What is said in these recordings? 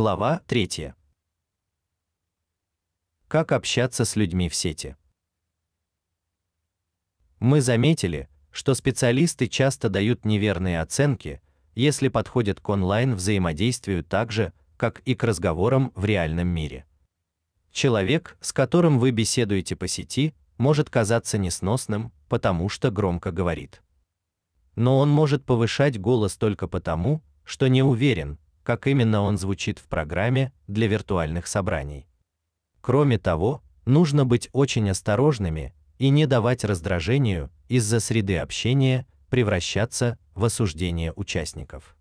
Глава 3. Как общаться с людьми в сети? Мы заметили, что специалисты часто дают неверные оценки, если подходят к онлайн взаимодействию так же, как и к разговорам в реальном мире. Человек, с которым вы беседуете по сети, может казаться несносным, потому что громко говорит. Но он может повышать голос только потому, что не уверен, как именно он звучит в программе для виртуальных собраний. Кроме того, нужно быть очень осторожными и не давать раздражению из-за среды общения превращаться в осуждение участников.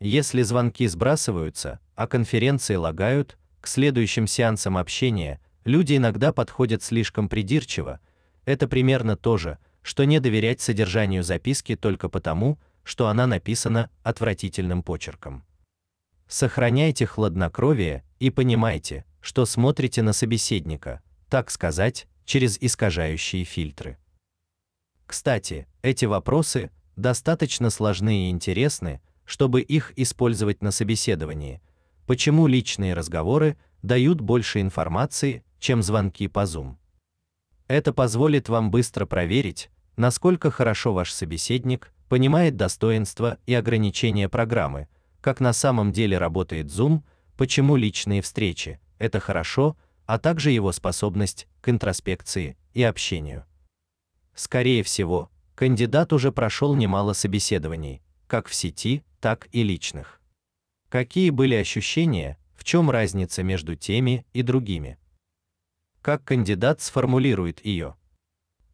Если звонки сбрасываются, а конференции лагают, к следующим сеансам общения люди иногда подходят слишком придирчиво. Это примерно то же, что не доверять содержанию записки только потому, что она написана отвратительным почерком. Сохраняйте хладнокровие и понимайте, что смотрите на собеседника, так сказать, через искажающие фильтры. Кстати, эти вопросы достаточно сложны и интересны, чтобы их использовать на собеседовании. Почему личные разговоры дают больше информации, чем звонки по Zoom? Это позволит вам быстро проверить, насколько хорошо ваш собеседник понимает достоинства и ограничения программы, как на самом деле работает Zoom, почему личные встречи это хорошо, а также его способность к интроспекции и общению. Скорее всего, кандидат уже прошел немало собеседований, как в сети, так и личных. Какие были ощущения, в чем разница между теми и другими? Как кандидат сформулирует ее?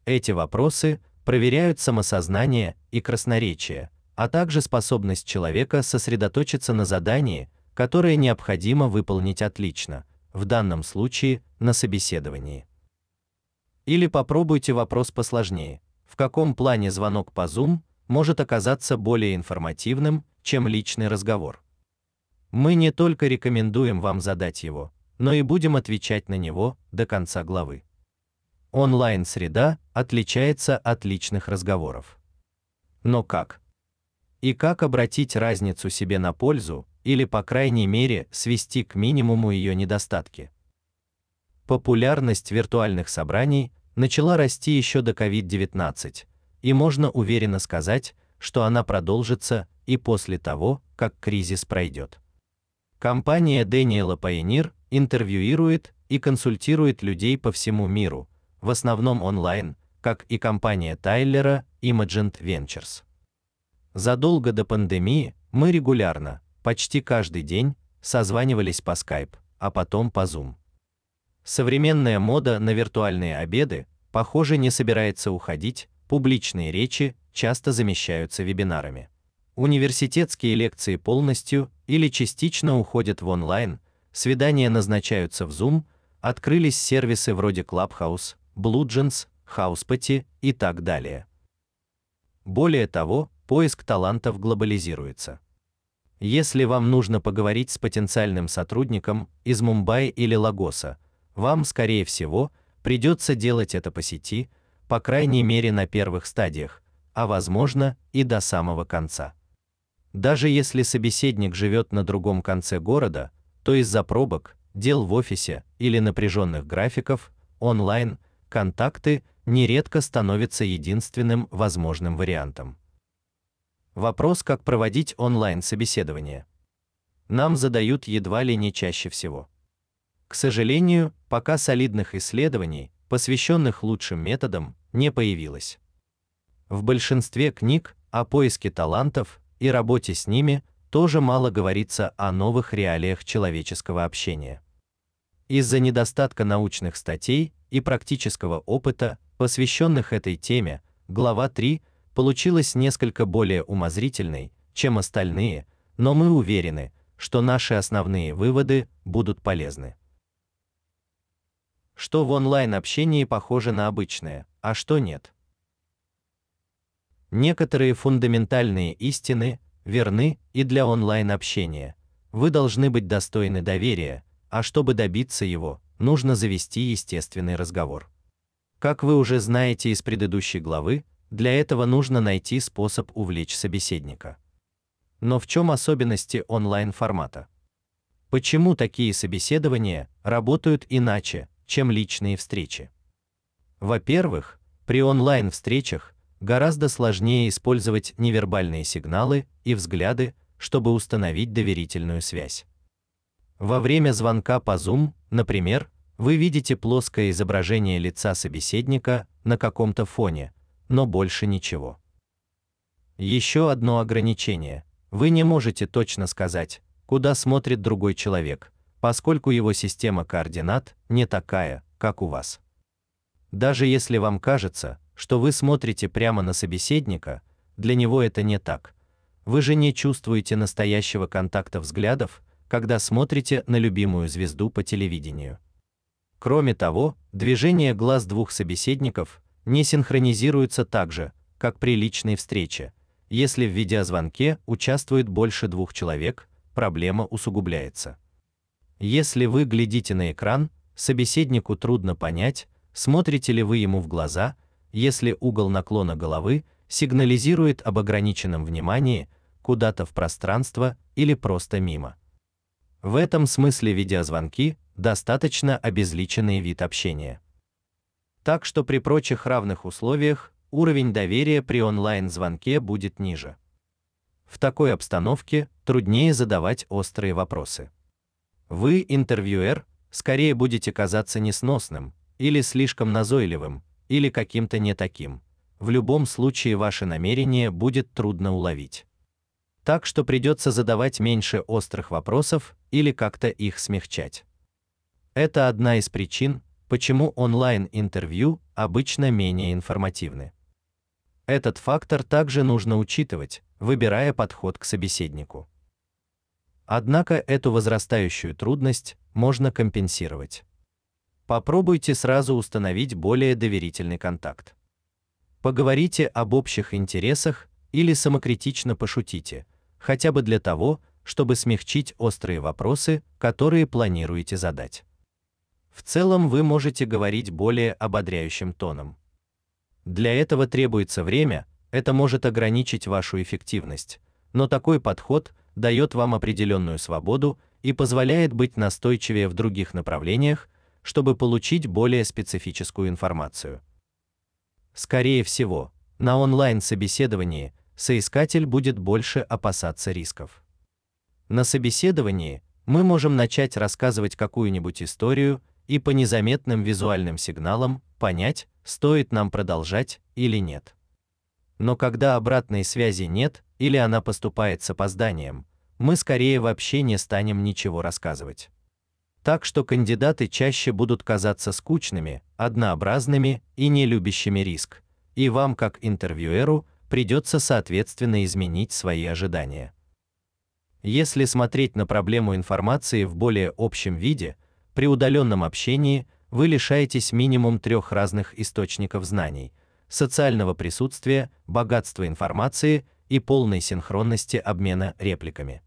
Эти вопросы проверяют самосознание и красноречие, а также способность человека сосредоточиться на задании, которое необходимо выполнить отлично, в данном случае на собеседовании. Или попробуйте вопрос посложнее. В каком плане звонок по Zoom может оказаться более информативным, чем личный разговор? Мы не только рекомендуем вам задать его, но и будем отвечать на него до конца главы. Онлайн-среда отличается от личных разговоров. Но как? И как обратить разницу себе на пользу или по крайней мере свести к минимуму ее недостатки? Популярность виртуальных собраний начала расти еще до COVID-19, и можно уверенно сказать, что она продолжится и после того, как кризис пройдет. Компания Daniel Pioneer интервьюирует и консультирует людей по всему миру, в основном онлайн, как и компания Тайлера Imagent Ventures. Задолго до пандемии мы регулярно, почти каждый день, созванивались по Skype, а потом по Zoom. Современная мода на виртуальные обеды, похоже, не собирается уходить, публичные речи часто замещаются вебинарами. Университетские лекции полностью или частично уходят в онлайн, свидания назначаются в Zoom, открылись сервисы вроде Clubhouse, BlueJeans, Houseparty и так далее. Более того, поиск талантов глобализируется. Если вам нужно поговорить с потенциальным сотрудником из Мумбаи или Лагоса, вам, скорее всего, придется делать это по сети, по крайней мере на первых стадиях, а возможно, и до самого конца. Даже если собеседник живет на другом конце города, то из-за пробок, дел в офисе или напряженных графиков онлайн контакты нередко становятся единственным возможным вариантом. Вопрос, как проводить онлайн собеседование, нам задают едва ли не чаще всего. К сожалению, пока солидных исследований, посвященных лучшим методам, не появилось. В большинстве книг о поиске талантов и работе с ними тоже мало говорится о новых реалиях человеческого общения. Из-за недостатка научных статей и практического опыта, посвященных этой теме, глава 3 получилась несколько более умозрительной, чем остальные, но мы уверены, что наши основные выводы будут полезны что в онлайн-общении похоже на обычное, а что нет. Некоторые фундаментальные истины верны и для онлайн-общения. Вы должны быть достойны доверия, а чтобы добиться его, нужно завести естественный разговор. Как вы уже знаете из предыдущей главы, для этого нужно найти способ увлечь собеседника. Но в чем особенности онлайн формата? Почему такие собеседования работают иначе, чем личные встречи? Во-первых, при онлайн-встречах гораздо сложнее использовать невербальные сигналы и взгляды, чтобы установить доверительную связь. Во время звонка по Zoom, например, вы видите плоское изображение лица собеседника на каком-то фоне, но больше ничего. Еще одно ограничение. Вы не можете точно сказать, куда смотрит другой человек, поскольку его система координат не такая, как у вас. Даже если вам кажется, что вы смотрите прямо на собеседника, для него это не так. Вы же не чувствуете настоящего контакта взглядов, когда смотрите на любимую звезду по телевидению. Кроме того, движения глаз двух собеседников не синхронизируются так же, как при личной встрече. Если в видеозвонке участвует больше двух человек, проблема усугубляется. Если вы глядите на экран, собеседнику трудно понять, смотрите ли вы ему в глаза, если угол наклона головы сигнализирует об ограниченном внимании куда-то в пространство или просто мимо. В этом смысле видеозвонки достаточно обезличенный вид общения. Так что при прочих равных условиях уровень доверия при онлайн-звонке будет ниже. В такой обстановке труднее задавать острые вопросы. Вы, интервьюер, скорее будете казаться несносным или слишком назойливым, или каким-то не таким. В любом случае ваше намерение будет трудно уловить. Так что придется задавать меньше острых вопросов или как-то их смягчать. Это одна из причин, почему онлайн-интервью обычно менее информативны. Этот фактор также нужно учитывать, выбирая подход к собеседнику. Однако эту возрастающую трудность можно компенсировать. Попробуйте сразу установить более доверительный контакт. Поговорите об общих интересах или самокритично пошутите, хотя бы для того, чтобы смягчить острые вопросы, которые планируете задать. В целом вы можете говорить более ободряющим тоном. Для этого требуется время, это может ограничить вашу эффективность, но такой подход дает вам определенную свободу и позволяет быть настойчивее в других направлениях, чтобы получить более специфическую информацию. Скорее всего, на онлайн-собеседовании соискатель будет больше опасаться рисков. На собеседовании мы можем начать рассказывать какую-нибудь историю и по незаметным визуальным сигналам понять, стоит нам продолжать или нет. Но когда обратной связи нет или она поступает с опозданием, мы скорее вообще не станем ничего рассказывать. Так что кандидаты чаще будут казаться скучными, однообразными и не любящими риск. И вам, как интервьюеру, придется соответственно изменить свои ожидания. Если смотреть на проблему информации в более общем виде, при удаленном общении вы лишаетесь минимум трех разных источников знаний: социального присутствия, богатства информации и полной синхронности обмена репликами.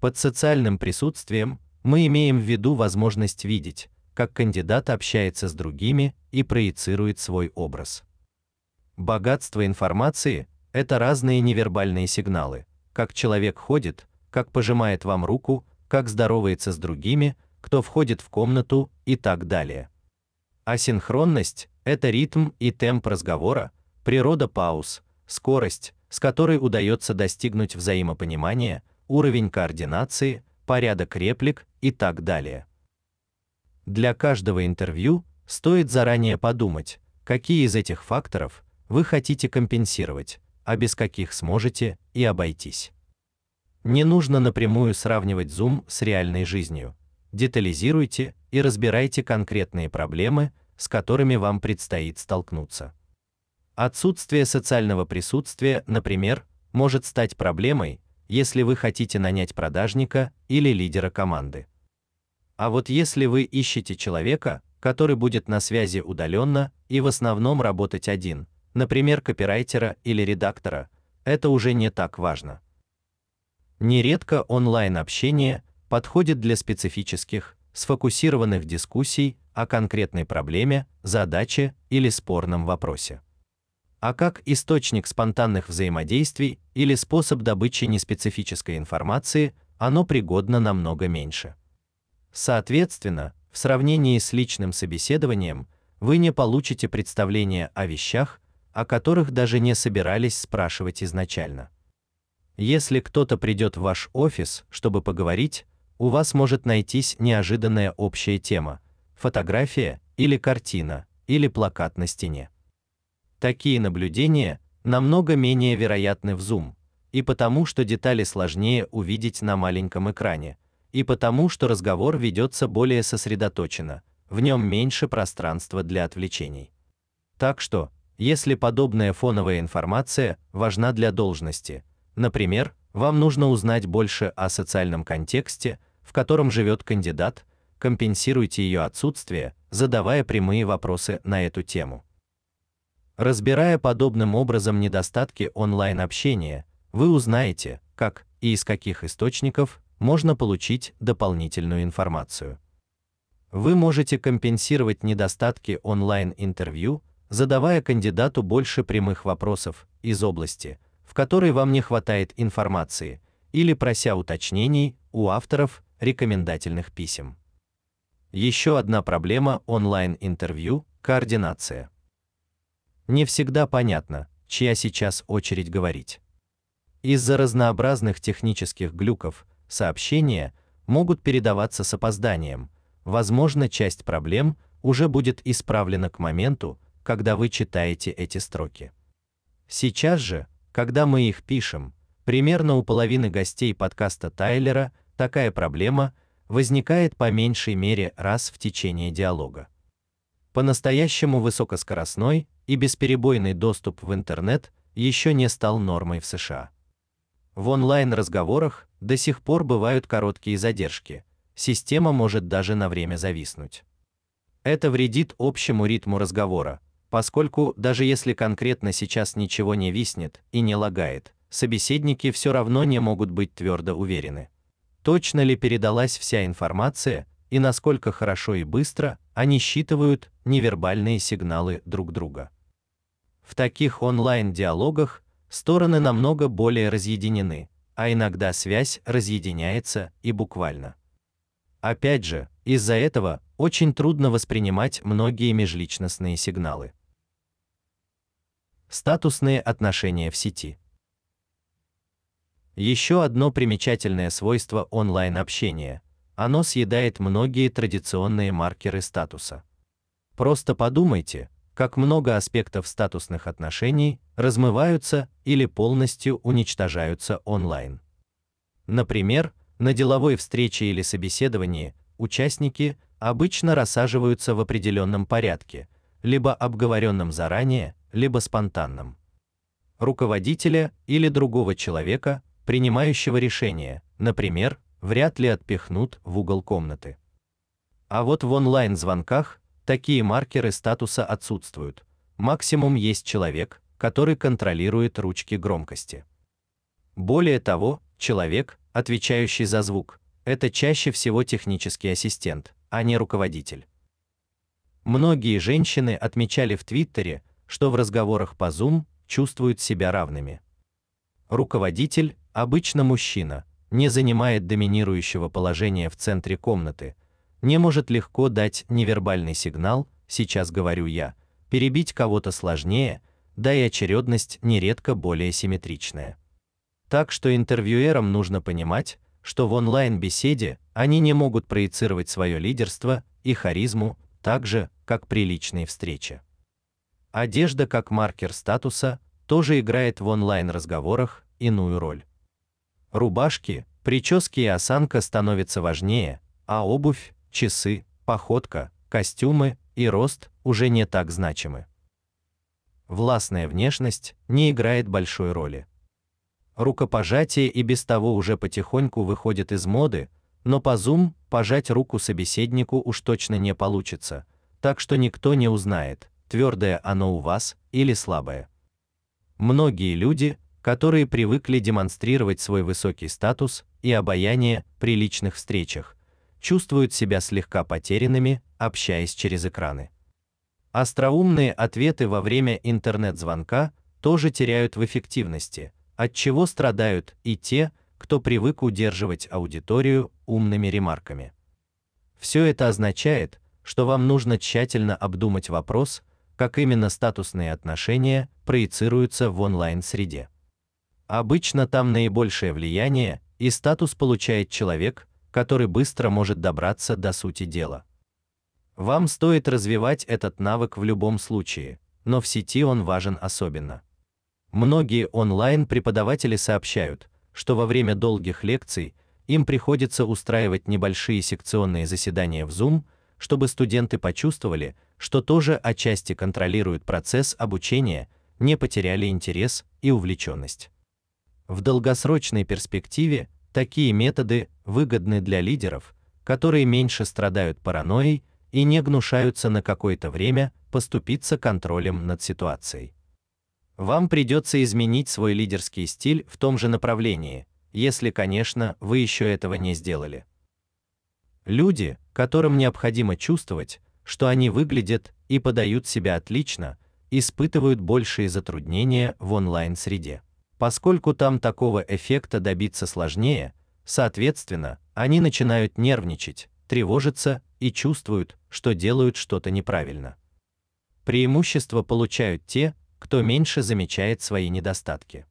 Под социальным присутствием мы имеем в виду возможность видеть, как кандидат общается с другими и проецирует свой образ. Богатство информации это разные невербальные сигналы, как человек ходит, как пожимает вам руку, как здоровается с другими, кто входит в комнату и так далее. Асинхронность это ритм и темп разговора, природа пауз, скорость, с которой удается достигнуть взаимопонимания, уровень координации, порядок реплик и так далее. Для каждого интервью стоит заранее подумать, какие из этих факторов вы хотите компенсировать, а без каких сможете и обойтись. Не нужно напрямую сравнивать Zoom с реальной жизнью детализируйте и разбирайте конкретные проблемы, с которыми вам предстоит столкнуться. Отсутствие социального присутствия, например, может стать проблемой, если вы хотите нанять продажника или лидера команды. А вот если вы ищете человека, который будет на связи удаленно и в основном работать один, например, копирайтера или редактора, это уже не так важно. Нередко онлайн-общение подходит для специфических, сфокусированных дискуссий о конкретной проблеме, задаче или спорном вопросе. А как источник спонтанных взаимодействий или способ добычи неспецифической информации, оно пригодно намного меньше. Соответственно, в сравнении с личным собеседованием вы не получите представления о вещах, о которых даже не собирались спрашивать изначально. Если кто-то придет в ваш офис, чтобы поговорить, у вас может найтись неожиданная общая тема: фотография или картина, или плакат на стене. Такие наблюдения намного менее вероятны в Zoom, и потому, что детали сложнее увидеть на маленьком экране, и потому, что разговор ведется более сосредоточенно, в нем меньше пространства для отвлечений. Так что, если подобная фоновая информация важна для должности, например, вам нужно узнать больше о социальном контексте, в котором живет кандидат, компенсируйте ее отсутствие, задавая прямые вопросы на эту тему. Разбирая подобным образом недостатки онлайн-общения, вы узнаете, как и из каких источников можно получить дополнительную информацию. Вы можете компенсировать недостатки онлайн-интервью, задавая кандидату больше прямых вопросов из области, в которой вам не хватает информации, или прося уточнений у авторов рекомендательных писем. Еще одна проблема онлайн-интервью координация. Не всегда понятно, чья сейчас очередь говорить. Из-за разнообразных технических глюков сообщения могут передаваться с опозданием. Возможно, часть проблем уже будет исправлена к моменту, когда вы читаете эти строки. Сейчас же, когда мы их пишем, примерно у половины гостей подкаста Тайлера такая проблема возникает по меньшей мере раз в течение диалога. По-настоящему высокоскоростной и бесперебойный доступ в интернет еще не стал нормой в США. В онлайн-разговорах до сих пор бывают короткие задержки. Система может даже на время зависнуть. Это вредит общему ритму разговора, поскольку даже если конкретно сейчас ничего не виснет и не лагает, собеседники все равно не могут быть твердо уверены. Точно ли передалась вся информация и насколько хорошо и быстро они считывают невербальные сигналы друг друга. В таких онлайн-диалогах стороны намного более разъединены, а иногда связь разъединяется и буквально. Опять же, из-за этого очень трудно воспринимать многие межличностные сигналы. Статусные отношения в сети. Еще одно примечательное свойство онлайн-общения оно съедает многие традиционные маркеры статуса. Просто подумайте, как много аспектов статусных отношений размываются или полностью уничтожаются онлайн. Например, на деловой встрече или собеседовании участники обычно рассаживаются в определенном порядке, либо обговоренном заранее, либо спонтанном. Руководителя или другого человека, принимающего решение, например, вряд ли отпихнут в угол комнаты. А вот в онлайн-звонках такие маркеры статуса отсутствуют. Максимум есть человек, который контролирует ручки громкости. Более того, человек, отвечающий за звук, это чаще всего технический ассистент, а не руководитель. Многие женщины отмечали в Твиттере, что в разговорах по Zoom чувствуют себя равными. Руководитель обычно мужчина, не занимает доминирующего положения в центре комнаты, не может легко дать невербальный сигнал, сейчас говорю я, перебить кого-то сложнее, да и очередность нередко более симметричная. Так что интервьюерам нужно понимать, что в онлайн-беседе они не могут проецировать свое лидерство и харизму так же, как при личной встрече. Одежда как маркер статуса тоже играет в онлайн-разговорах иную роль. Рубашки, прически и осанка становятся важнее, а обувь, часы, походка, костюмы и рост уже не так значимы. Властная внешность не играет большой роли. Рукопожатие и без того уже потихоньку выходит из моды, но по Zoom пожать руку собеседнику уж точно не получится, так что никто не узнает, твердое оно у вас или слабое. Многие люди которые привыкли демонстрировать свой высокий статус и обаяние при личных встречах, чувствуют себя слегка потерянными, общаясь через экраны. Остроумные ответы во время интернет-звонка тоже теряют в эффективности, от чего страдают и те, кто привык удерживать аудиторию умными ремарками. Все это означает, что вам нужно тщательно обдумать вопрос, как именно статусные отношения проецируются в онлайн-среде. Обычно там наибольшее влияние и статус получает человек, который быстро может добраться до сути дела. Вам стоит развивать этот навык в любом случае, но в сети он важен особенно. Многие онлайн-преподаватели сообщают, что во время долгих лекций им приходится устраивать небольшие секционные заседания в Zoom, чтобы студенты почувствовали, что тоже отчасти контролируют процесс обучения, не потеряли интерес и увлеченность. В долгосрочной перспективе такие методы выгодны для лидеров, которые меньше страдают паранойей и не гнушаются на какое-то время поступиться контролем над ситуацией. Вам придется изменить свой лидерский стиль в том же направлении, если, конечно, вы еще этого не сделали. Люди, которым необходимо чувствовать, что они выглядят и подают себя отлично, испытывают большие затруднения в онлайн-среде. Поскольку там такого эффекта добиться сложнее, соответственно, они начинают нервничать, тревожиться и чувствуют, что делают что-то неправильно. Преимущество получают те, кто меньше замечает свои недостатки.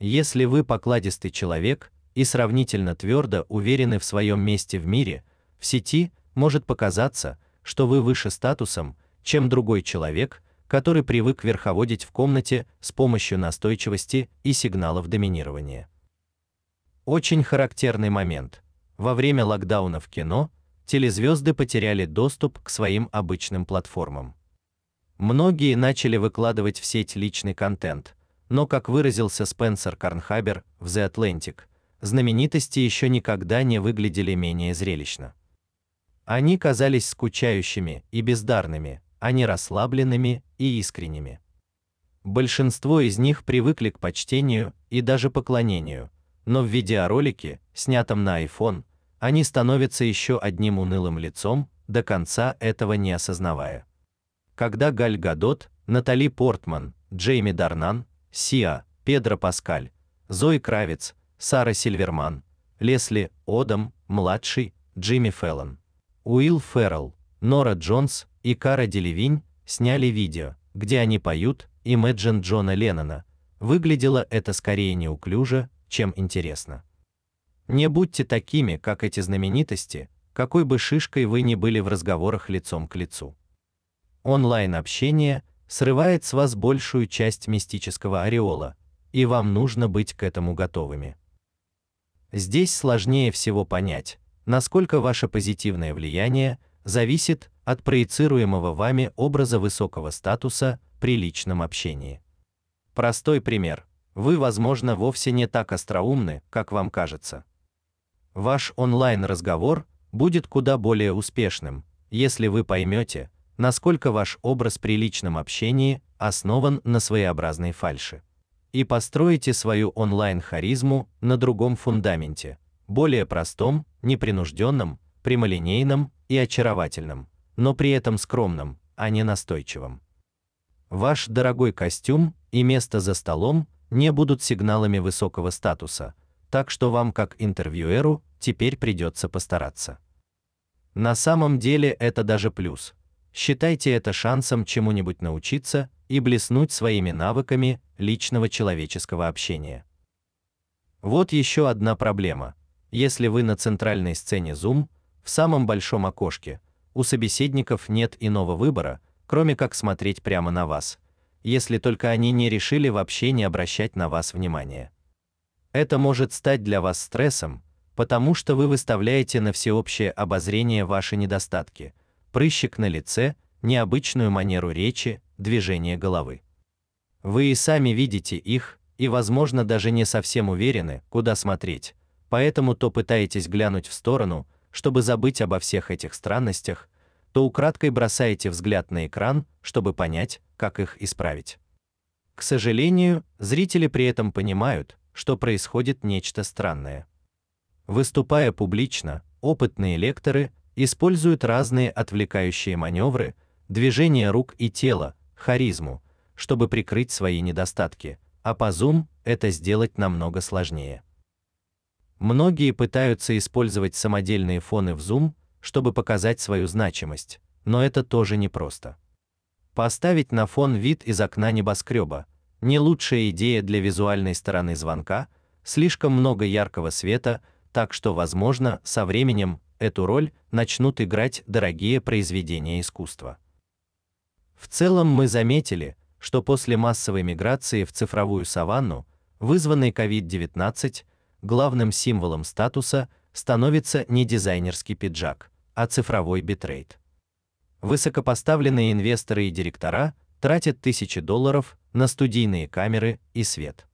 Если вы покладистый человек и сравнительно твердо уверены в своем месте в мире, в сети может показаться, что вы выше статусом, чем другой человек, который привык верховодить в комнате с помощью настойчивости и сигналов доминирования. Очень характерный момент. Во время локдауна в кино телезвезды потеряли доступ к своим обычным платформам. Многие начали выкладывать в сеть личный контент, но, как выразился Спенсер Карнхабер в The Atlantic, знаменитости еще никогда не выглядели менее зрелищно. Они казались скучающими и бездарными, а не расслабленными и искренними. Большинство из них привыкли к почтению и даже поклонению, но в видеоролике, снятом на iPhone, они становятся еще одним унылым лицом, до конца этого не осознавая когда Галь Гадот, Натали Портман, Джейми Дарнан, Сиа, Педро Паскаль, Зои Кравец, Сара Сильверман, Лесли Одам, младший, Джимми Феллон, Уилл Феррелл, Нора Джонс и Кара Делевинь сняли видео, где они поют Imagine Джона Леннона. Выглядело это скорее неуклюже, чем интересно. Не будьте такими, как эти знаменитости, какой бы шишкой вы ни были в разговорах лицом к лицу. Онлайн-общение срывает с вас большую часть мистического ореола, и вам нужно быть к этому готовыми. Здесь сложнее всего понять, насколько ваше позитивное влияние зависит от проецируемого вами образа высокого статуса при личном общении. Простой пример. Вы, возможно, вовсе не так остроумны, как вам кажется. Ваш онлайн-разговор будет куда более успешным, если вы поймете, насколько ваш образ при личном общении основан на своеобразной фальши. И построите свою онлайн-харизму на другом фундаменте, более простом, непринужденном, прямолинейном и очаровательном, но при этом скромном, а не настойчивом. Ваш дорогой костюм и место за столом не будут сигналами высокого статуса, так что вам как интервьюеру теперь придется постараться. На самом деле это даже плюс, Считайте это шансом чему-нибудь научиться и блеснуть своими навыками личного человеческого общения. Вот еще одна проблема. Если вы на центральной сцене Zoom, в самом большом окошке, у собеседников нет иного выбора, кроме как смотреть прямо на вас, если только они не решили вообще не обращать на вас внимания. Это может стать для вас стрессом, потому что вы выставляете на всеобщее обозрение ваши недостатки, прыщик на лице, необычную манеру речи, движение головы. Вы и сами видите их, и, возможно, даже не совсем уверены, куда смотреть. Поэтому то пытаетесь глянуть в сторону, чтобы забыть обо всех этих странностях, то украдкой бросаете взгляд на экран, чтобы понять, как их исправить. К сожалению, зрители при этом понимают, что происходит нечто странное. Выступая публично, опытные лекторы используют разные отвлекающие маневры, движения рук и тела, харизму, чтобы прикрыть свои недостатки, а по Zoom это сделать намного сложнее. Многие пытаются использовать самодельные фоны в Zoom, чтобы показать свою значимость, но это тоже непросто. Поставить на фон вид из окна небоскреба не лучшая идея для визуальной стороны звонка, слишком много яркого света, так что, возможно, со временем эту роль начнут играть дорогие произведения искусства. В целом мы заметили, что после массовой миграции в цифровую саванну, вызванной COVID-19, главным символом статуса становится не дизайнерский пиджак, а цифровой битрейт. Высокопоставленные инвесторы и директора тратят тысячи долларов на студийные камеры и свет.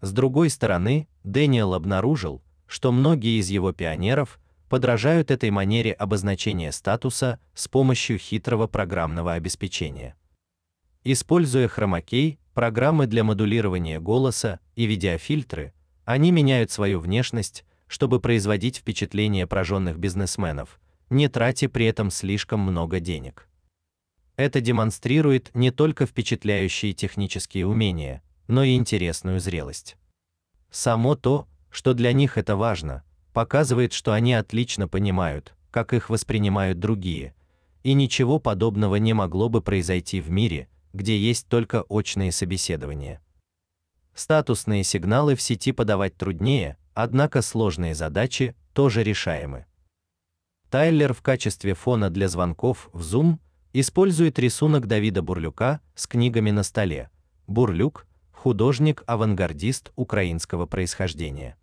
С другой стороны, Дэниел обнаружил, что многие из его пионеров подражают этой манере обозначения статуса с помощью хитрого программного обеспечения. Используя хромакей, программы для модулирования голоса и видеофильтры, они меняют свою внешность, чтобы производить впечатление прожженных бизнесменов, не тратя при этом слишком много денег. Это демонстрирует не только впечатляющие технические умения, но и интересную зрелость. Само то, что для них это важно, показывает, что они отлично понимают, как их воспринимают другие, и ничего подобного не могло бы произойти в мире, где есть только очные собеседования. Статусные сигналы в сети подавать труднее, однако сложные задачи тоже решаемы. Тайлер в качестве фона для звонков в Zoom использует рисунок Давида Бурлюка с книгами на столе. Бурлюк художник-авангардист украинского происхождения,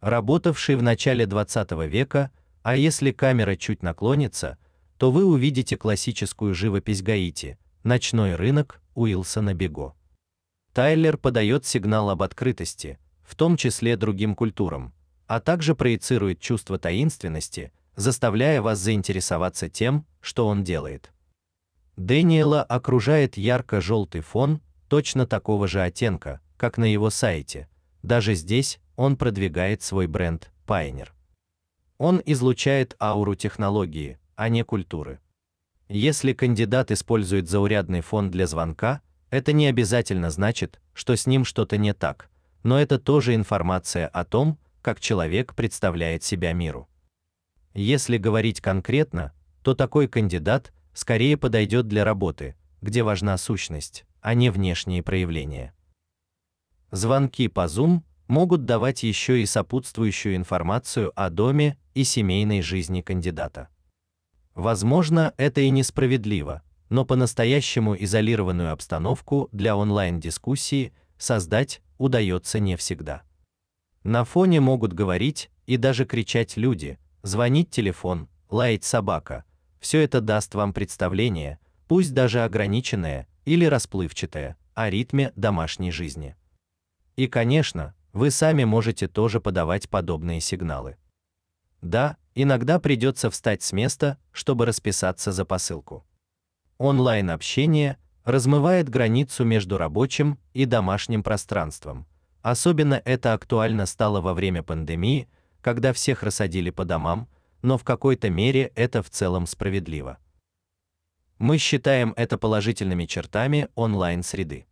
работавший в начале 20 века, а если камера чуть наклонится, то вы увидите классическую живопись Гаити, ночной рынок Уилсона Бего. Тайлер подает сигнал об открытости, в том числе другим культурам, а также проецирует чувство таинственности, заставляя вас заинтересоваться тем, что он делает. Дэниела окружает ярко-желтый фон, точно такого же оттенка, как на его сайте. Даже здесь он продвигает свой бренд Pioneer. Он излучает ауру технологии, а не культуры. Если кандидат использует заурядный фон для звонка, это не обязательно значит, что с ним что-то не так, но это тоже информация о том, как человек представляет себя миру. Если говорить конкретно, то такой кандидат скорее подойдет для работы, где важна сущность, а не внешние проявления. Звонки по Zoom могут давать еще и сопутствующую информацию о доме и семейной жизни кандидата. Возможно, это и несправедливо, но по-настоящему изолированную обстановку для онлайн-дискуссии создать удается не всегда. На фоне могут говорить и даже кричать люди, звонить телефон, лаять собака. Все это даст вам представление, пусть даже ограниченное или расплывчатое, о ритме домашней жизни. И, конечно, вы сами можете тоже подавать подобные сигналы. Да, иногда придется встать с места, чтобы расписаться за посылку. Онлайн-общение размывает границу между рабочим и домашним пространством. Особенно это актуально стало во время пандемии, когда всех рассадили по домам, но в какой-то мере это в целом справедливо. Мы считаем это положительными чертами онлайн-среды.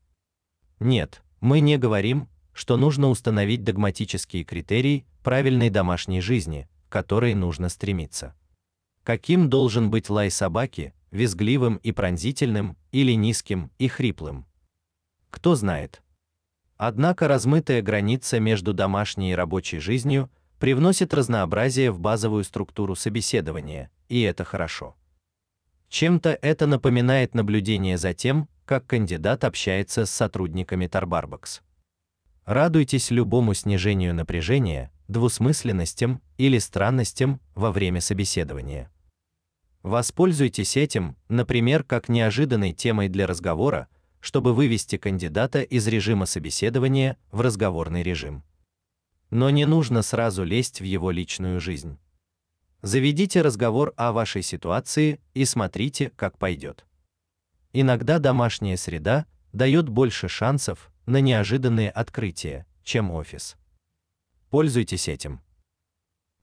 Нет, мы не говорим, что нужно установить догматические критерии правильной домашней жизни, к которой нужно стремиться. Каким должен быть лай собаки, визгливым и пронзительным или низким и хриплым. Кто знает. Однако размытая граница между домашней и рабочей жизнью привносит разнообразие в базовую структуру собеседования, и это хорошо. Чем-то это напоминает наблюдение за тем, как кандидат общается с сотрудниками Tarbarbox. Радуйтесь любому снижению напряжения, двусмысленностям или странностям во время собеседования. Воспользуйтесь этим, например, как неожиданной темой для разговора, чтобы вывести кандидата из режима собеседования в разговорный режим. Но не нужно сразу лезть в его личную жизнь. Заведите разговор о вашей ситуации и смотрите, как пойдет. Иногда домашняя среда дает больше шансов на неожиданные открытия, чем офис. Пользуйтесь этим.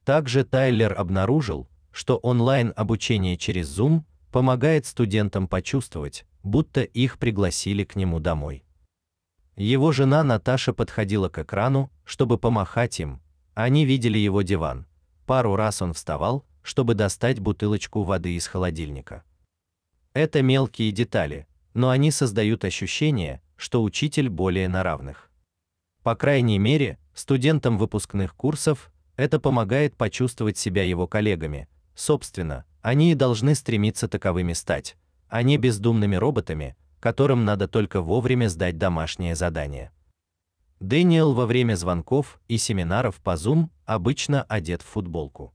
Также Тайлер обнаружил, что онлайн-обучение через Zoom помогает студентам почувствовать, будто их пригласили к нему домой. Его жена Наташа подходила к экрану, чтобы помахать им, Они видели его диван. Пару раз он вставал, чтобы достать бутылочку воды из холодильника. Это мелкие детали, но они создают ощущение, что учитель более на равных. По крайней мере, студентам выпускных курсов это помогает почувствовать себя его коллегами. Собственно, они и должны стремиться таковыми стать, а не бездумными роботами, которым надо только вовремя сдать домашнее задание. Дэниел во время звонков и семинаров по Zoom обычно одет в футболку.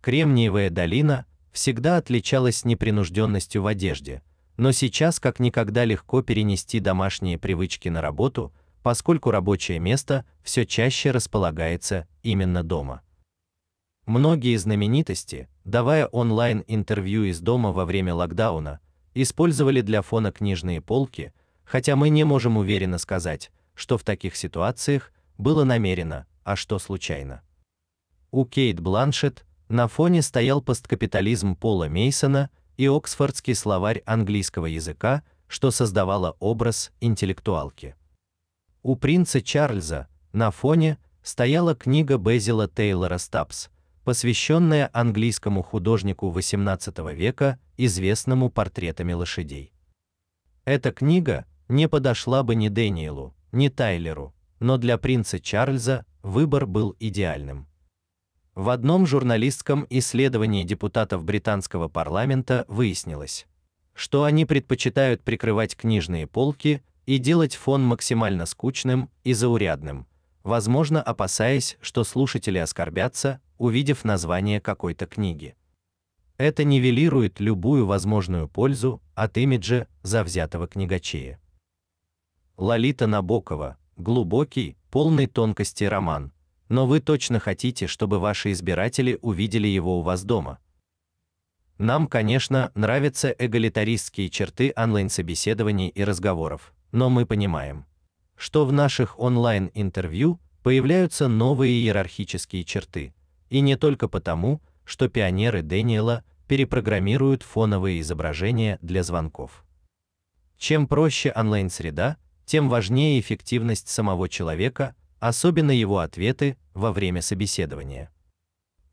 Кремниевая долина всегда отличалась непринужденностью в одежде, но сейчас как никогда легко перенести домашние привычки на работу, поскольку рабочее место все чаще располагается именно дома. Многие знаменитости, давая онлайн-интервью из дома во время локдауна, использовали для фона книжные полки, хотя мы не можем уверенно сказать, что в таких ситуациях было намеренно, а что случайно. У Кейт Бланшет на фоне стоял посткапитализм Пола Мейсона и Оксфордский словарь английского языка, что создавало образ интеллектуалки. У принца Чарльза на фоне стояла книга Безила Тейлора Стапс, посвященная английскому художнику XVIII века, известному портретами лошадей. Эта книга не подошла бы ни Дэниелу, ни Тайлеру, но для принца Чарльза выбор был идеальным. В одном журналистском исследовании депутатов британского парламента выяснилось, что они предпочитают прикрывать книжные полки и делать фон максимально скучным и заурядным, возможно, опасаясь, что слушатели оскорбятся, увидев название какой-то книги. Это нивелирует любую возможную пользу от имиджа завзятого книгачея. Лолита Набокова глубокий, полный тонкости роман, но вы точно хотите, чтобы ваши избиратели увидели его у вас дома. Нам, конечно, нравятся эгалитаристские черты онлайн-собеседований и разговоров, но мы понимаем, что в наших онлайн-интервью появляются новые иерархические черты, и не только потому, что пионеры Дэниела перепрограммируют фоновые изображения для звонков. Чем проще онлайн-среда, тем важнее эффективность самого человека, особенно его ответы во время собеседования.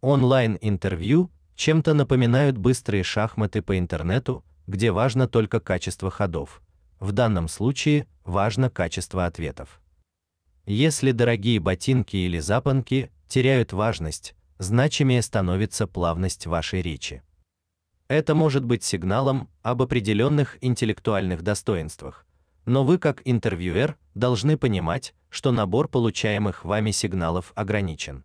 Онлайн-интервью чем-то напоминают быстрые шахматы по интернету, где важно только качество ходов. В данном случае важно качество ответов. Если дорогие ботинки или запонки теряют важность, значимее становится плавность вашей речи. Это может быть сигналом об определенных интеллектуальных достоинствах, но вы как интервьюер должны понимать, что набор получаемых вами сигналов ограничен.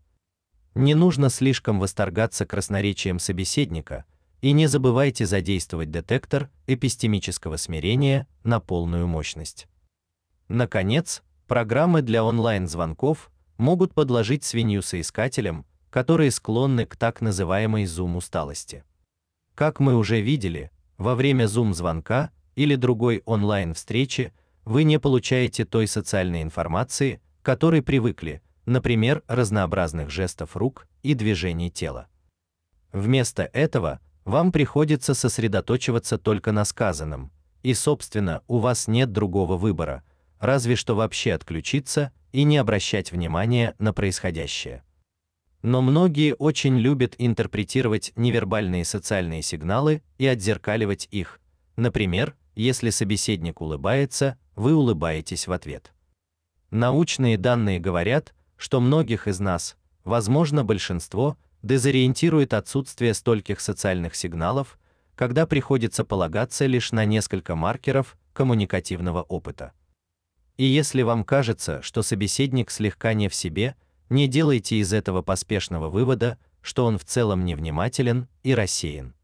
Не нужно слишком восторгаться красноречием собеседника, и не забывайте задействовать детектор эпистемического смирения на полную мощность. Наконец, программы для онлайн-звонков могут подложить свинью соискателям, которые склонны к так называемой зум-усталости. Как мы уже видели, во время зум-звонка или другой онлайн-встречи вы не получаете той социальной информации, которой привыкли, например, разнообразных жестов рук и движений тела. Вместо этого вам приходится сосредоточиваться только на сказанном, и, собственно, у вас нет другого выбора, разве что вообще отключиться и не обращать внимания на происходящее. Но многие очень любят интерпретировать невербальные социальные сигналы и отзеркаливать их. Например, если собеседник улыбается, вы улыбаетесь в ответ. Научные данные говорят, что многих из нас, возможно, большинство, дезориентирует отсутствие стольких социальных сигналов, когда приходится полагаться лишь на несколько маркеров коммуникативного опыта. И если вам кажется, что собеседник слегка не в себе, не делайте из этого поспешного вывода, что он в целом невнимателен и рассеян.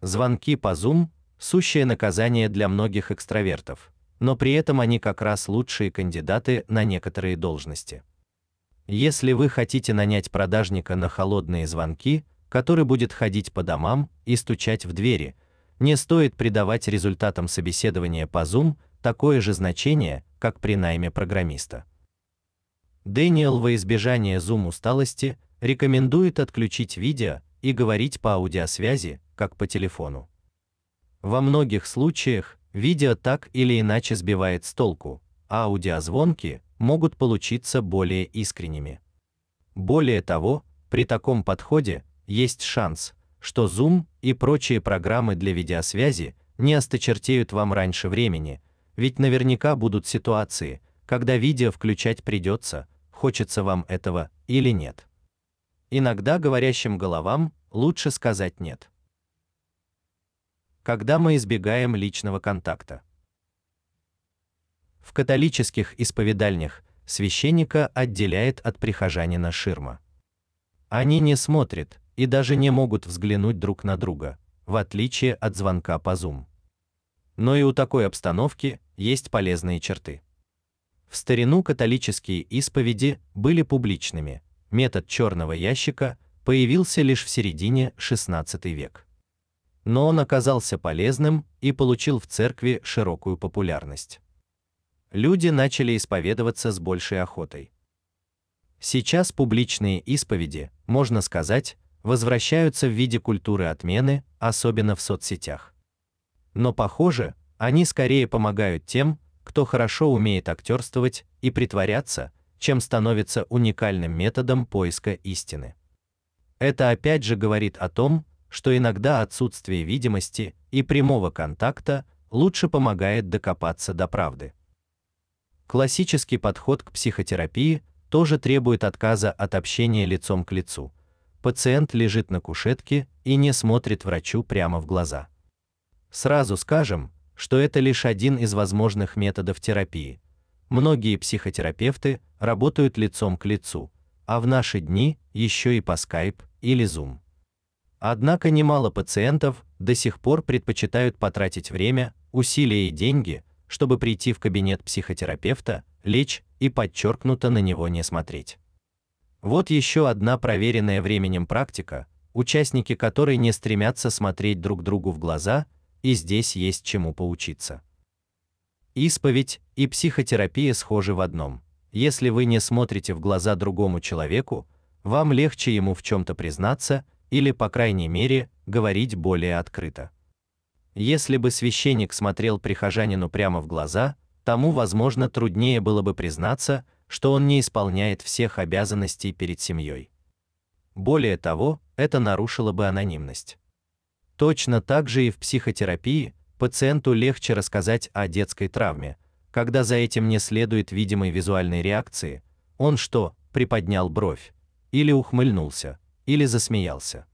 Звонки по Zoom сущее наказание для многих экстравертов, но при этом они как раз лучшие кандидаты на некоторые должности. Если вы хотите нанять продажника на холодные звонки, который будет ходить по домам и стучать в двери, не стоит придавать результатам собеседования по Zoom такое же значение, как при найме программиста. Дэниел во избежание Zoom усталости рекомендует отключить видео и говорить по аудиосвязи, как по телефону. Во многих случаях видео так или иначе сбивает с толку, а аудиозвонки могут получиться более искренними. Более того, при таком подходе есть шанс, что Zoom и прочие программы для видеосвязи не осточертеют вам раньше времени, ведь наверняка будут ситуации, когда видео включать придется, хочется вам этого или нет. Иногда говорящим головам лучше сказать нет. Когда мы избегаем личного контакта. В католических исповедальнях священника отделяет от прихожанина ширма. Они не смотрят и даже не могут взглянуть друг на друга, в отличие от звонка по Zoom. Но и у такой обстановки есть полезные черты. В старину католические исповеди были публичными. Метод черного ящика появился лишь в середине XVI век. Но он оказался полезным и получил в церкви широкую популярность люди начали исповедоваться с большей охотой. Сейчас публичные исповеди, можно сказать, возвращаются в виде культуры отмены, особенно в соцсетях. Но похоже, они скорее помогают тем, кто хорошо умеет актерствовать и притворяться, чем становятся уникальным методом поиска истины. Это опять же говорит о том, что иногда отсутствие видимости и прямого контакта лучше помогает докопаться до правды. Классический подход к психотерапии тоже требует отказа от общения лицом к лицу. Пациент лежит на кушетке и не смотрит врачу прямо в глаза. Сразу скажем, что это лишь один из возможных методов терапии. Многие психотерапевты работают лицом к лицу, а в наши дни еще и по Skype или Zoom. Однако немало пациентов до сих пор предпочитают потратить время, усилия и деньги чтобы прийти в кабинет психотерапевта, лечь и подчеркнуто на него не смотреть. Вот еще одна проверенная временем практика, участники которой не стремятся смотреть друг другу в глаза, и здесь есть чему поучиться. Исповедь и психотерапия схожи в одном. Если вы не смотрите в глаза другому человеку, вам легче ему в чем то признаться или, по крайней мере, говорить более открыто. Если бы священник смотрел прихожанину прямо в глаза, тому, возможно, труднее было бы признаться, что он не исполняет всех обязанностей перед семьей. Более того, это нарушило бы анонимность. Точно так же и в психотерапии пациенту легче рассказать о детской травме, когда за этим не следует видимой визуальной реакции. Он что, приподнял бровь, или ухмыльнулся, или засмеялся.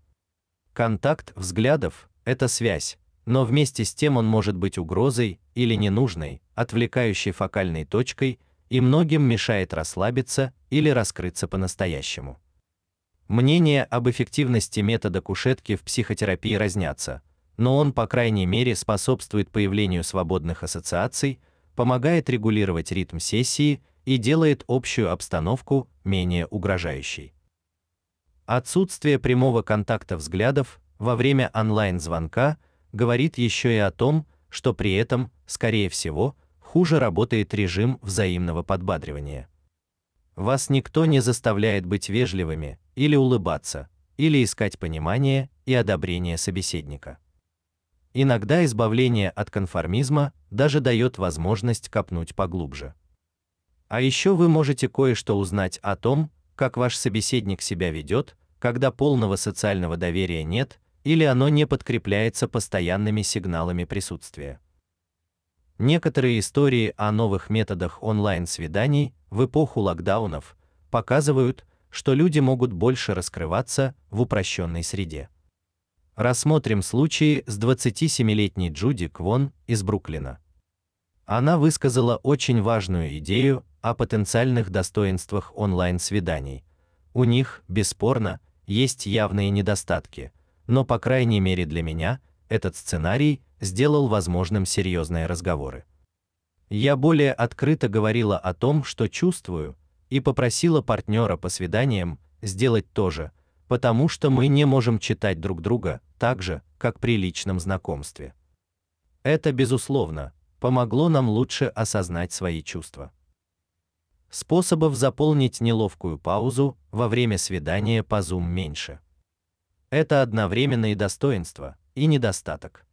Контакт взглядов это связь, но вместе с тем он может быть угрозой или ненужной, отвлекающей фокальной точкой и многим мешает расслабиться или раскрыться по-настоящему. Мнения об эффективности метода кушетки в психотерапии разнятся, но он, по крайней мере, способствует появлению свободных ассоциаций, помогает регулировать ритм сессии и делает общую обстановку менее угрожающей. Отсутствие прямого контакта взглядов во время онлайн-звонка говорит еще и о том, что при этом, скорее всего, хуже работает режим взаимного подбадривания. Вас никто не заставляет быть вежливыми или улыбаться, или искать понимание и одобрение собеседника. Иногда избавление от конформизма даже дает возможность копнуть поглубже. А еще вы можете кое-что узнать о том, как ваш собеседник себя ведет, когда полного социального доверия нет или оно не подкрепляется постоянными сигналами присутствия. Некоторые истории о новых методах онлайн-свиданий в эпоху локдаунов показывают, что люди могут больше раскрываться в упрощенной среде. Рассмотрим случай с 27-летней Джуди Квон из Бруклина. Она высказала очень важную идею о потенциальных достоинствах онлайн-свиданий. У них, бесспорно, есть явные недостатки, но по крайней мере для меня этот сценарий сделал возможным серьезные разговоры. Я более открыто говорила о том, что чувствую, и попросила партнера по свиданиям сделать то же, потому что мы не можем читать друг друга так же, как при личном знакомстве. Это безусловно помогло нам лучше осознать свои чувства. Способов заполнить неловкую паузу во время свидания по Zoom меньше. Это одновременно и достоинство, и недостаток.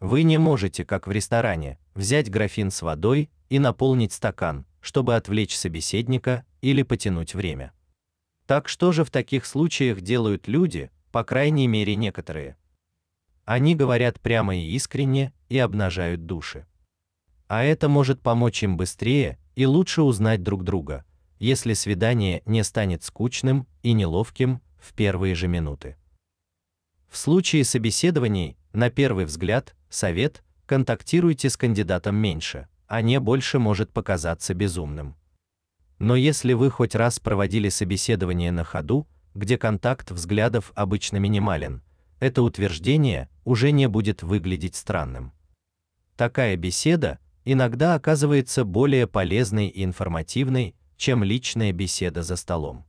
Вы не можете, как в ресторане, взять графин с водой и наполнить стакан, чтобы отвлечь собеседника или потянуть время. Так что же в таких случаях делают люди, по крайней мере некоторые? Они говорят прямо и искренне и обнажают души. А это может помочь им быстрее и лучше узнать друг друга, если свидание не станет скучным и неловким в первые же минуты. В случае собеседований, на первый взгляд, совет контактируйте с кандидатом меньше, а не больше может показаться безумным. Но если вы хоть раз проводили собеседование на ходу, где контакт взглядов обычно минимален, это утверждение уже не будет выглядеть странным. Такая беседа иногда оказывается более полезной и информативной, чем личная беседа за столом.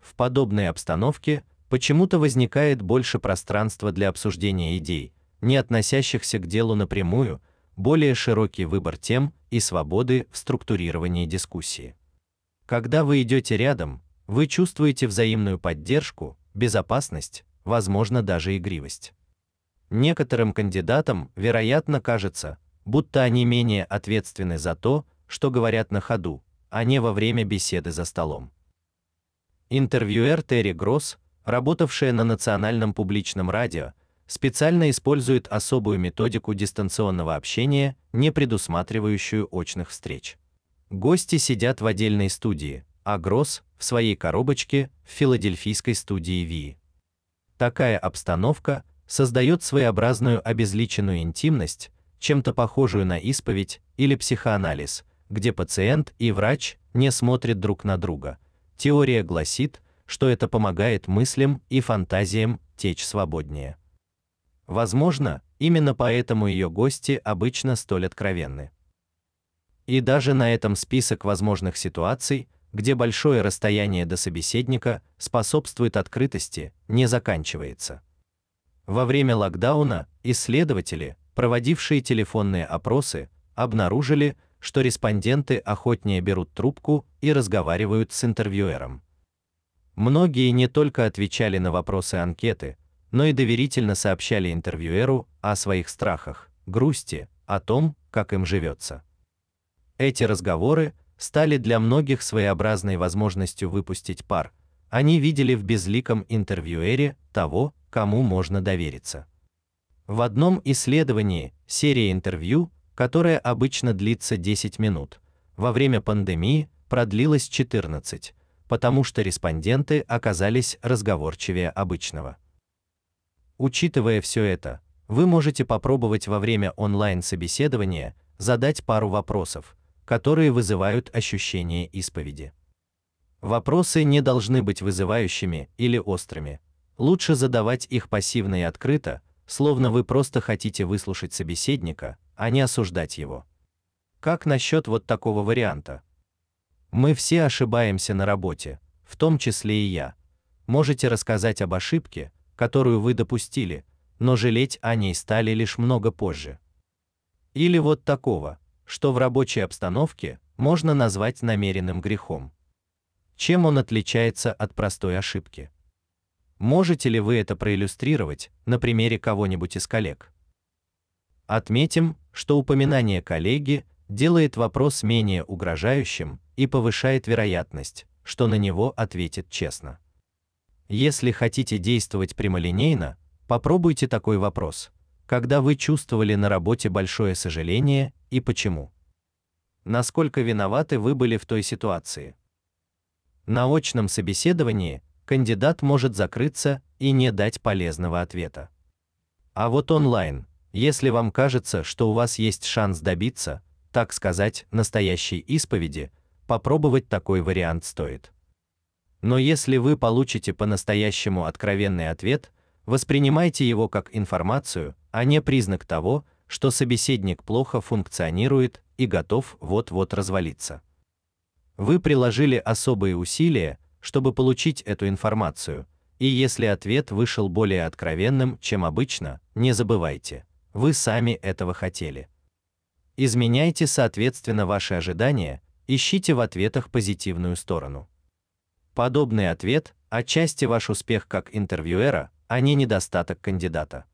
В подобной обстановке почему-то возникает больше пространства для обсуждения идей, не относящихся к делу напрямую, более широкий выбор тем и свободы в структурировании дискуссии. Когда вы идете рядом, вы чувствуете взаимную поддержку, безопасность, возможно, даже игривость. Некоторым кандидатам, вероятно, кажется, будто они менее ответственны за то, что говорят на ходу, а не во время беседы за столом. Интервьюер Терри Гросс, работавшая на национальном публичном радио, специально использует особую методику дистанционного общения, не предусматривающую очных встреч. Гости сидят в отдельной студии, а Гросс в своей коробочке в филадельфийской студии Ви. Такая обстановка создает своеобразную обезличенную интимность, чем-то похожую на исповедь или психоанализ, где пациент и врач не смотрят друг на друга. Теория гласит, что это помогает мыслям и фантазиям течь свободнее. Возможно, именно поэтому ее гости обычно столь откровенны. И даже на этом список возможных ситуаций, где большое расстояние до собеседника способствует открытости, не заканчивается. Во время локдауна исследователи, проводившие телефонные опросы, обнаружили, что респонденты охотнее берут трубку и разговаривают с интервьюером. Многие не только отвечали на вопросы анкеты, но и доверительно сообщали интервьюеру о своих страхах, грусти, о том, как им живется. Эти разговоры стали для многих своеобразной возможностью выпустить пар. Они видели в безликом интервьюере того, кому можно довериться. В одном исследовании, серия интервью, которая обычно длится 10 минут, во время пандемии продлилась 14, потому что респонденты оказались разговорчивее обычного. Учитывая все это, вы можете попробовать во время онлайн-собеседования задать пару вопросов, которые вызывают ощущение исповеди. Вопросы не должны быть вызывающими или острыми. Лучше задавать их пассивно и открыто, словно вы просто хотите выслушать собеседника, а не осуждать его. Как насчет вот такого варианта? Мы все ошибаемся на работе, в том числе и я. Можете рассказать об ошибке, которую вы допустили, но жалеть о ней стали лишь много позже. Или вот такого, что в рабочей обстановке можно назвать намеренным грехом. Чем он отличается от простой ошибки? Можете ли вы это проиллюстрировать на примере кого-нибудь из коллег? Отметим, что упоминание коллеги делает вопрос менее угрожающим и повышает вероятность, что на него ответит честно. Если хотите действовать прямолинейно, попробуйте такой вопрос: когда вы чувствовали на работе большое сожаление и почему? Насколько виноваты вы были в той ситуации? На очном собеседовании кандидат может закрыться и не дать полезного ответа. А вот онлайн, если вам кажется, что у вас есть шанс добиться, так сказать, настоящей исповеди, попробовать такой вариант стоит. Но если вы получите по-настоящему откровенный ответ, воспринимайте его как информацию, а не признак того, что собеседник плохо функционирует и готов вот-вот развалиться. Вы приложили особые усилия, чтобы получить эту информацию, и если ответ вышел более откровенным, чем обычно, не забывайте, вы сами этого хотели. Изменяйте соответственно ваши ожидания, ищите в ответах позитивную сторону. Подобный ответ отчасти ваш успех как интервьюера, а не недостаток кандидата.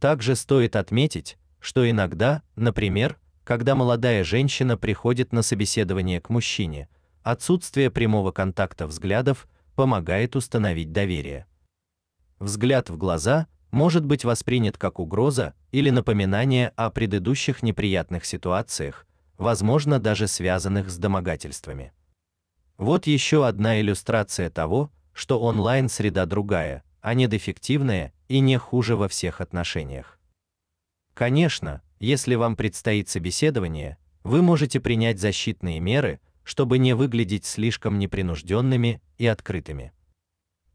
Также стоит отметить, что иногда, например, когда молодая женщина приходит на собеседование к мужчине, Отсутствие прямого контакта взглядов помогает установить доверие. Взгляд в глаза может быть воспринят как угроза или напоминание о предыдущих неприятных ситуациях, возможно, даже связанных с домогательствами. Вот еще одна иллюстрация того, что онлайн-среда другая, а не дефективная и не хуже во всех отношениях. Конечно, если вам предстоит собеседование, вы можете принять защитные меры, чтобы не выглядеть слишком непринужденными и открытыми.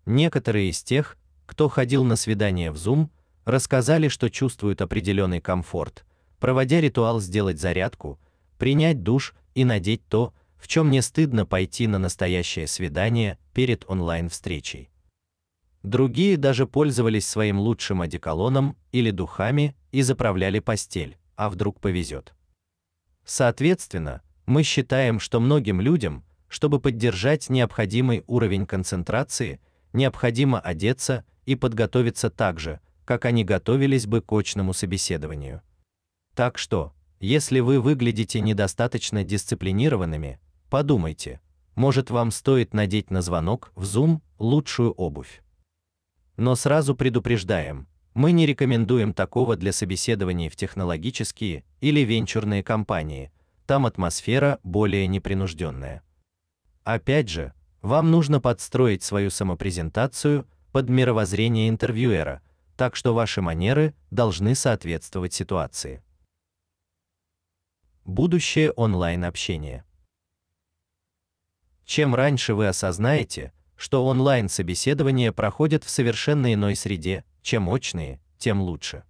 Некоторые из тех, кто ходил на свидание в Zoom, рассказали, что чувствуют определенный комфорт, проводя ритуал сделать зарядку, принять душ и надеть то, в чем не стыдно пойти на настоящее свидание перед онлайн-встречей. Другие даже пользовались своим лучшим одеколоном или духами и заправляли постель, а вдруг повезет. Соответственно, мы считаем, что многим людям, чтобы поддержать необходимый уровень концентрации, необходимо одеться и подготовиться так же, как они готовились бы к очному собеседованию. Так что, если вы выглядите недостаточно дисциплинированными, подумайте, может вам стоит надеть на звонок в Zoom лучшую обувь. Но сразу предупреждаем, мы не рекомендуем такого для собеседований в технологические или венчурные компании. Там атмосфера более непринужденная. Опять же, вам нужно подстроить свою самопрезентацию под мировоззрение интервьюера, так что ваши манеры должны соответствовать ситуации. Будущее онлайн-общения. Чем раньше вы осознаете, что онлайн-собеседования проходят в совершенно иной среде, чем очные, тем лучше.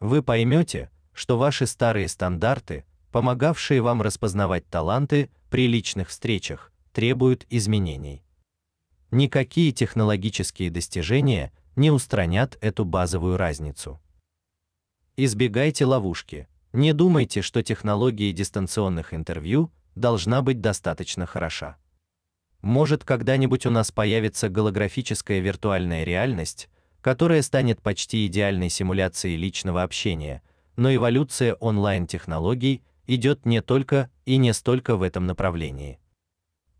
Вы поймете, что ваши старые стандарты, помогавшие вам распознавать таланты при личных встречах, требуют изменений. Никакие технологические достижения не устранят эту базовую разницу. Избегайте ловушки. Не думайте, что технология дистанционных интервью должна быть достаточно хороша. Может, когда-нибудь у нас появится голографическая виртуальная реальность, которая станет почти идеальной симуляцией личного общения, но эволюция онлайн-технологий идет не только и не столько в этом направлении.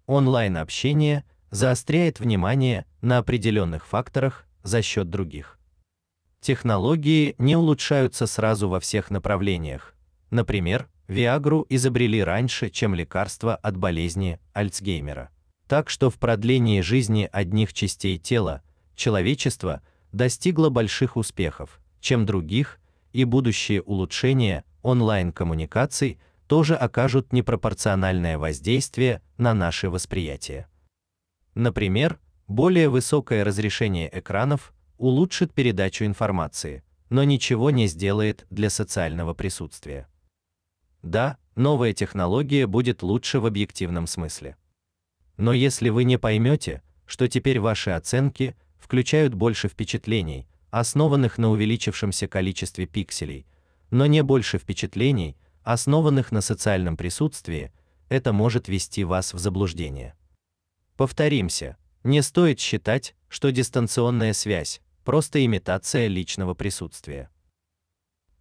Онлайн-общение заостряет внимание на определенных факторах за счет других. Технологии не улучшаются сразу во всех направлениях. Например, Виагру изобрели раньше, чем лекарство от болезни Альцгеймера. Так что в продлении жизни одних частей тела человечество – достигла больших успехов, чем других, и будущие улучшения онлайн-коммуникаций тоже окажут непропорциональное воздействие на наше восприятие. Например, более высокое разрешение экранов улучшит передачу информации, но ничего не сделает для социального присутствия. Да, новая технология будет лучше в объективном смысле. Но если вы не поймете, что теперь ваши оценки включают больше впечатлений, основанных на увеличившемся количестве пикселей, но не больше впечатлений, основанных на социальном присутствии, это может ввести вас в заблуждение. Повторимся, не стоит считать, что дистанционная связь просто имитация личного присутствия.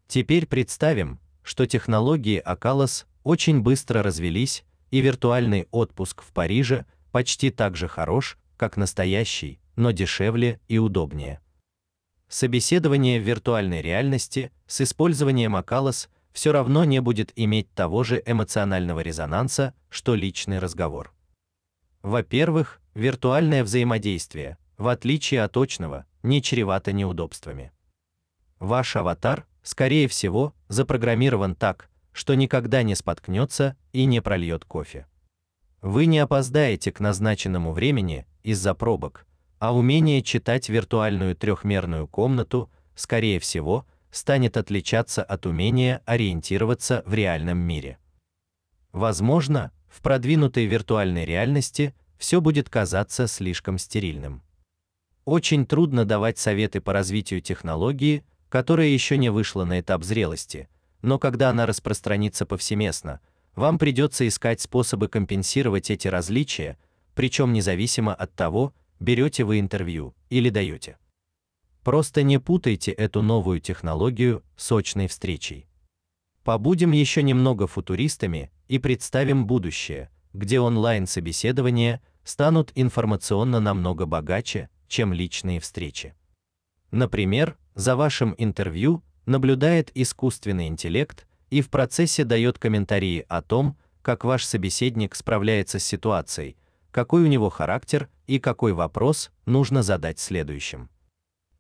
Теперь представим, что технологии Акалос очень быстро развились, и виртуальный отпуск в Париже почти так же хорош, как настоящий, но дешевле и удобнее. Собеседование в виртуальной реальности с использованием Акалос все равно не будет иметь того же эмоционального резонанса, что личный разговор. Во-первых, виртуальное взаимодействие, в отличие от очного, не чревато неудобствами. Ваш аватар, скорее всего, запрограммирован так, что никогда не споткнется и не прольет кофе. Вы не опоздаете к назначенному времени из-за пробок, а умение читать виртуальную трехмерную комнату, скорее всего, станет отличаться от умения ориентироваться в реальном мире. Возможно, в продвинутой виртуальной реальности все будет казаться слишком стерильным. Очень трудно давать советы по развитию технологии, которая еще не вышла на этап зрелости, но когда она распространится повсеместно, вам придется искать способы компенсировать эти различия, причем независимо от того, берете вы интервью или даете. Просто не путайте эту новую технологию с очной встречей. Побудем еще немного футуристами и представим будущее, где онлайн-собеседование станут информационно намного богаче, чем личные встречи. Например, за вашим интервью наблюдает искусственный интеллект и в процессе дает комментарии о том, как ваш собеседник справляется с ситуацией, какой у него характер и какой вопрос нужно задать следующим.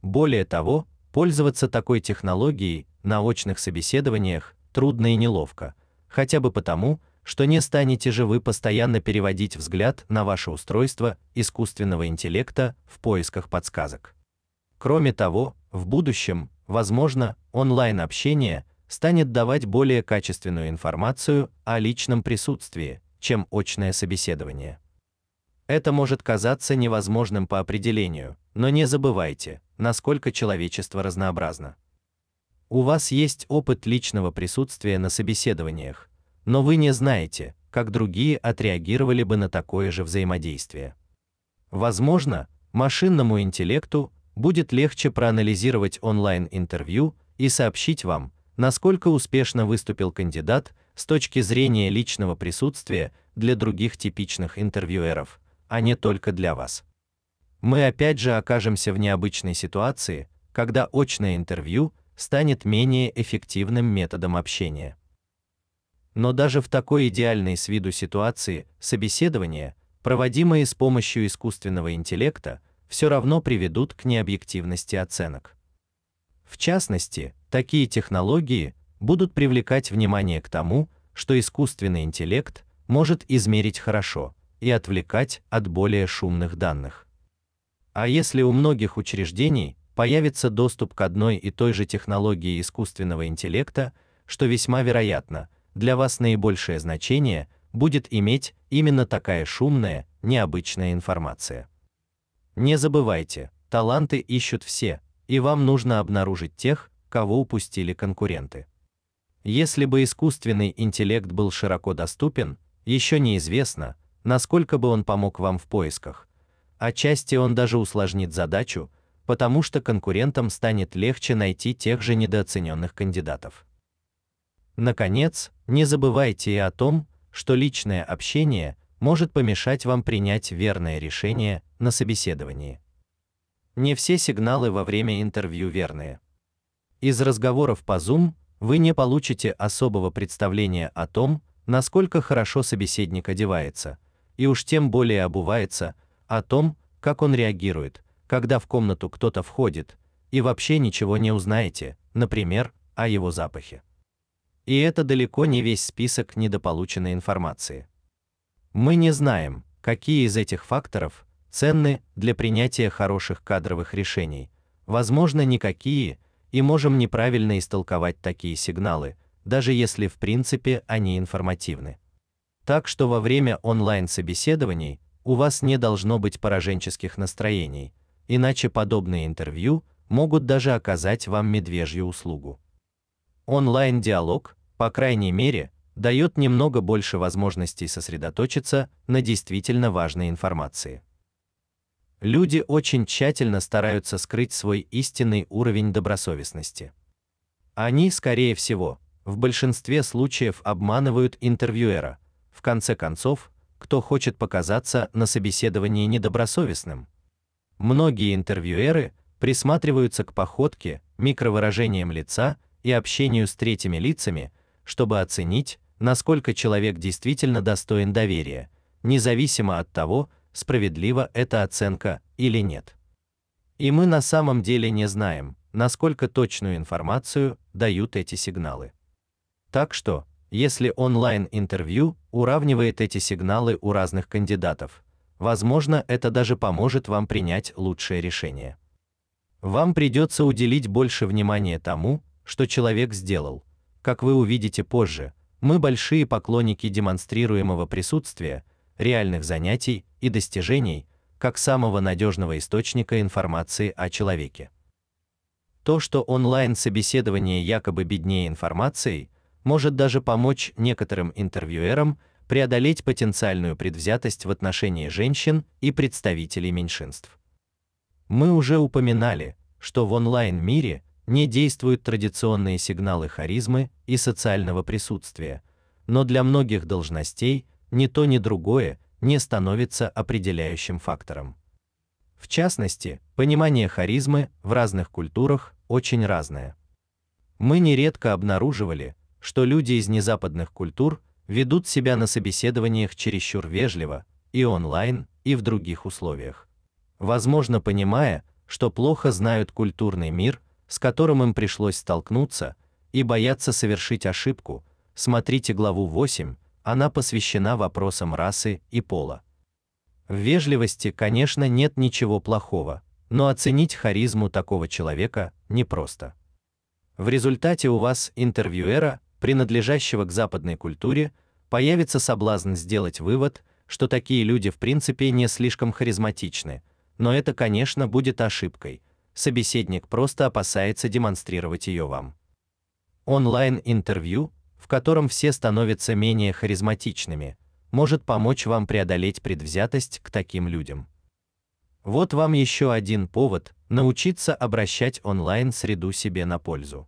Более того, пользоваться такой технологией на очных собеседованиях трудно и неловко, хотя бы потому, что не станете же вы постоянно переводить взгляд на ваше устройство искусственного интеллекта в поисках подсказок. Кроме того, в будущем, возможно, онлайн-общение станет давать более качественную информацию о личном присутствии, чем очное собеседование. Это может казаться невозможным по определению, но не забывайте, насколько человечество разнообразно. У вас есть опыт личного присутствия на собеседованиях, но вы не знаете, как другие отреагировали бы на такое же взаимодействие. Возможно, машинному интеллекту будет легче проанализировать онлайн-интервью и сообщить вам, насколько успешно выступил кандидат с точки зрения личного присутствия для других типичных интервьюеров, а не только для вас. Мы опять же окажемся в необычной ситуации, когда очное интервью станет менее эффективным методом общения. Но даже в такой идеальной с виду ситуации собеседования, проводимые с помощью искусственного интеллекта, все равно приведут к необъективности оценок. В частности, такие технологии будут привлекать внимание к тому, что искусственный интеллект может измерить хорошо и отвлекать от более шумных данных. А если у многих учреждений появится доступ к одной и той же технологии искусственного интеллекта, что весьма вероятно, для вас наибольшее значение будет иметь именно такая шумная, необычная информация. Не забывайте, таланты ищут все, и вам нужно обнаружить тех, кого упустили конкуренты. Если бы искусственный интеллект был широко доступен, еще неизвестно, насколько бы он помог вам в поисках. Отчасти он даже усложнит задачу, потому что конкурентам станет легче найти тех же недооцененных кандидатов. Наконец, не забывайте и о том, что личное общение может помешать вам принять верное решение на собеседовании. Не все сигналы во время интервью верные. Из разговоров по Zoom вы не получите особого представления о том, насколько хорошо собеседник одевается, и уж тем более обувается, о том, как он реагирует, когда в комнату кто-то входит, и вообще ничего не узнаете, например, о его запахе. И это далеко не весь список недополученной информации. Мы не знаем, какие из этих факторов ценны для принятия хороших кадровых решений. Возможно, никакие, и можем неправильно истолковать такие сигналы, даже если в принципе они информативны. Так что во время онлайн-собеседований у вас не должно быть пораженческих настроений, иначе подобные интервью могут даже оказать вам медвежью услугу. Онлайн-диалог, по крайней мере, дает немного больше возможностей сосредоточиться на действительно важной информации. Люди очень тщательно стараются скрыть свой истинный уровень добросовестности. Они, скорее всего, в большинстве случаев обманывают интервьюера. В конце концов, кто хочет показаться на собеседовании недобросовестным? Многие интервьюеры присматриваются к походке, микровыражениям лица и общению с третьими лицами, чтобы оценить, насколько человек действительно достоин доверия, независимо от того, справедлива эта оценка или нет. И мы на самом деле не знаем, насколько точную информацию дают эти сигналы. Так что, если онлайн-интервью уравнивает эти сигналы у разных кандидатов, возможно, это даже поможет вам принять лучшее решение. Вам придется уделить больше внимания тому, что человек сделал. Как вы увидите позже, мы большие поклонники демонстрируемого присутствия, реальных занятий и достижений, как самого надежного источника информации о человеке. То, что онлайн-собеседование якобы беднее информацией, может даже помочь некоторым интервьюерам преодолеть потенциальную предвзятость в отношении женщин и представителей меньшинств. Мы уже упоминали, что в онлайн-мире не действуют традиционные сигналы харизмы и социального присутствия, но для многих должностей ни то ни другое не становится определяющим фактором. В частности, понимание харизмы в разных культурах очень разное. Мы нередко обнаруживали, что люди из незападных культур ведут себя на собеседованиях чересчур вежливо и онлайн, и в других условиях. Возможно, понимая, что плохо знают культурный мир, с которым им пришлось столкнуться, и боятся совершить ошибку. Смотрите главу 8, она посвящена вопросам расы и пола. В вежливости, конечно, нет ничего плохого, но оценить харизму такого человека непросто. В результате у вас интервьюера, принадлежащего к западной культуре, появится соблазн сделать вывод, что такие люди в принципе не слишком харизматичны, но это, конечно, будет ошибкой собеседник просто опасается демонстрировать ее вам. Онлайн-интервью, в котором все становятся менее харизматичными, может помочь вам преодолеть предвзятость к таким людям. Вот вам еще один повод научиться обращать онлайн-среду себе на пользу.